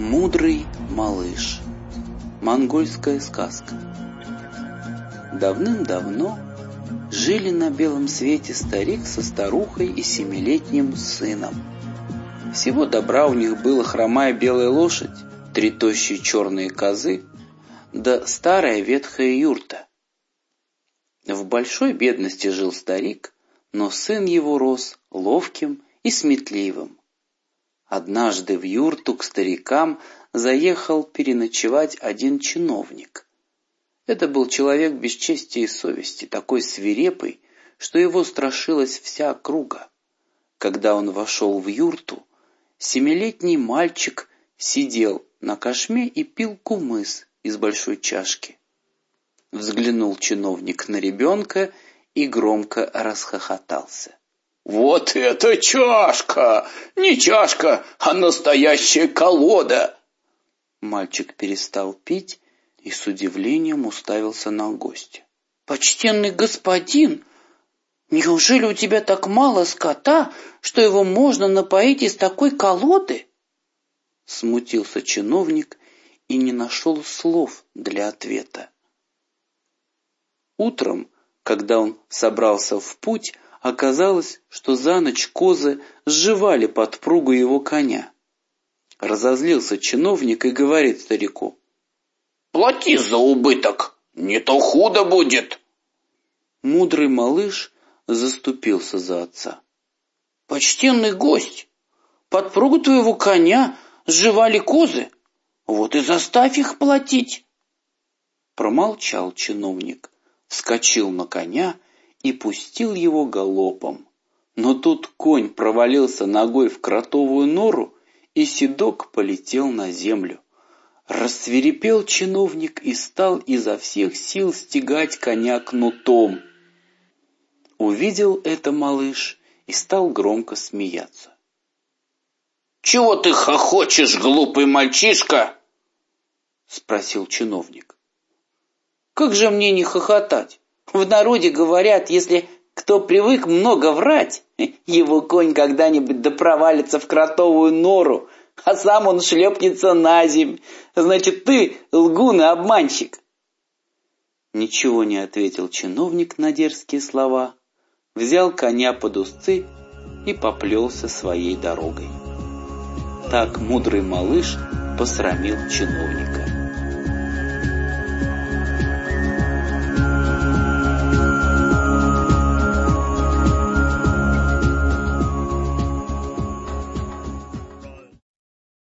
Мудрый малыш. Монгольская сказка. Давным-давно жили на белом свете старик со старухой и семилетним сыном. Всего добра у них было хромая белая лошадь, три тощие черные козы, да старая ветхая юрта. В большой бедности жил старик, но сын его рос ловким и сметливым. Однажды в юрту к старикам заехал переночевать один чиновник. Это был человек без чести и совести, такой свирепый, что его страшилась вся округа. Когда он вошел в юрту, семилетний мальчик сидел на кошме и пил кумыс из большой чашки. Взглянул чиновник на ребенка и громко расхохотался. «Вот это чашка! Не чашка, а настоящая колода!» Мальчик перестал пить и с удивлением уставился на гостя. «Почтенный господин, неужели у тебя так мало скота, что его можно напоить из такой колоды?» Смутился чиновник и не нашел слов для ответа. Утром, когда он собрался в путь, Оказалось, что за ночь козы сживали подпругу его коня. Разозлился чиновник и говорит старику. «Плати за убыток, не то худо будет!» Мудрый малыш заступился за отца. «Почтенный гость, подпругу твоего коня сживали козы, вот и заставь их платить!» Промолчал чиновник, вскочил на коня и пустил его галопом. Но тут конь провалился ногой в кротовую нору, и седок полетел на землю. Рассверепел чиновник и стал изо всех сил стегать коня кнутом. Увидел это малыш и стал громко смеяться. «Чего ты хохочешь, глупый мальчишка?» — спросил чиновник. «Как же мне не хохотать? В народе говорят, если кто привык много врать, его конь когда-нибудь да провалится в кротовую нору, а сам он шлепнется на земь. Значит, ты лгун и обманщик. Ничего не ответил чиновник на дерзкие слова, взял коня под узцы и поплелся своей дорогой. Так мудрый малыш посрамил чиновника.